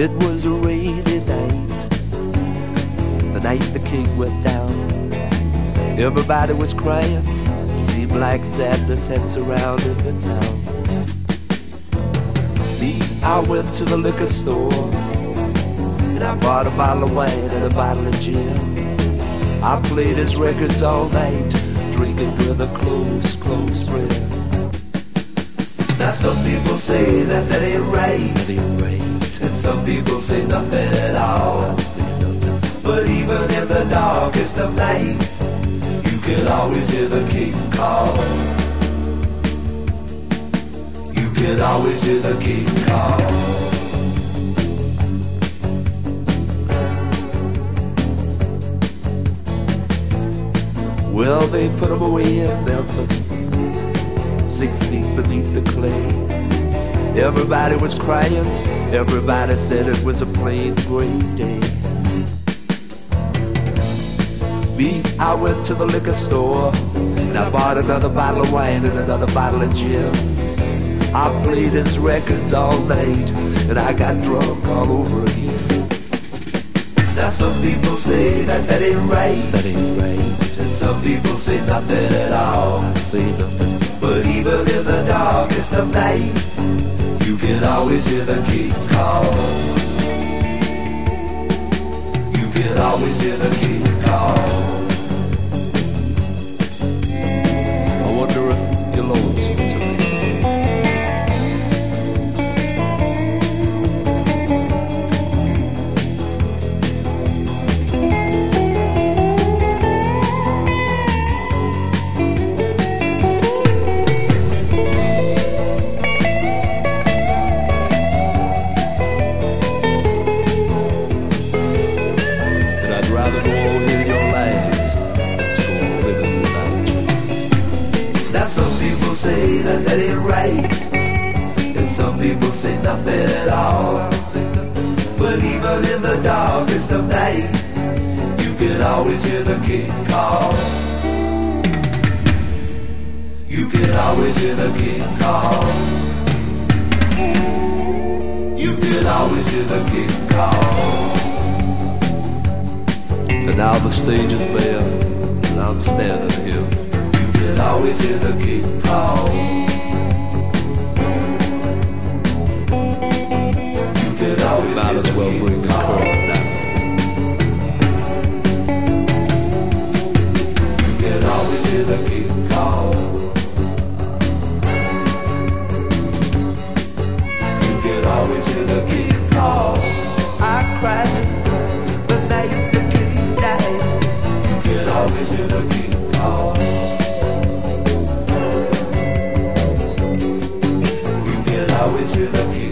It was a rainy night, the night the king went down. Everybody was crying, seemed like sadness had surrounded the town. Me, I went to the liquor store, and I bought a bottle of wine and a bottle of gin. I played his records all night, drinking with a close, close friend. Now some people say that that ain't right, that ain't right. Some people say nothing at all. But even in the darkest of night, you can always hear the king call. You can always hear the king call. Well, they put him away in Memphis, six feet beneath the clay. Everybody was crying, everybody said it was a plain gray day. Me, I went to the liquor store, and I bought another bottle of wine and another bottle of gin. I played his records all night, and I got drunk all over again. Now some people say that that ain't right, that ain't right. And some people say nothing at all, say nothing. But even in the darkest of night, you can always hear the king call. You can always hear the king say that ain't right, and some people say nothing at all. But even in the darkest of night, you can always hear the king call. You can always hear the king call. You can always hear the king call. And now the stage is bare, and I'm standing here. You can always hear the king call. as can always hear the king call. You can always hear the king call. I cried the night the king died. You can always hear the king call. You can always hear the king.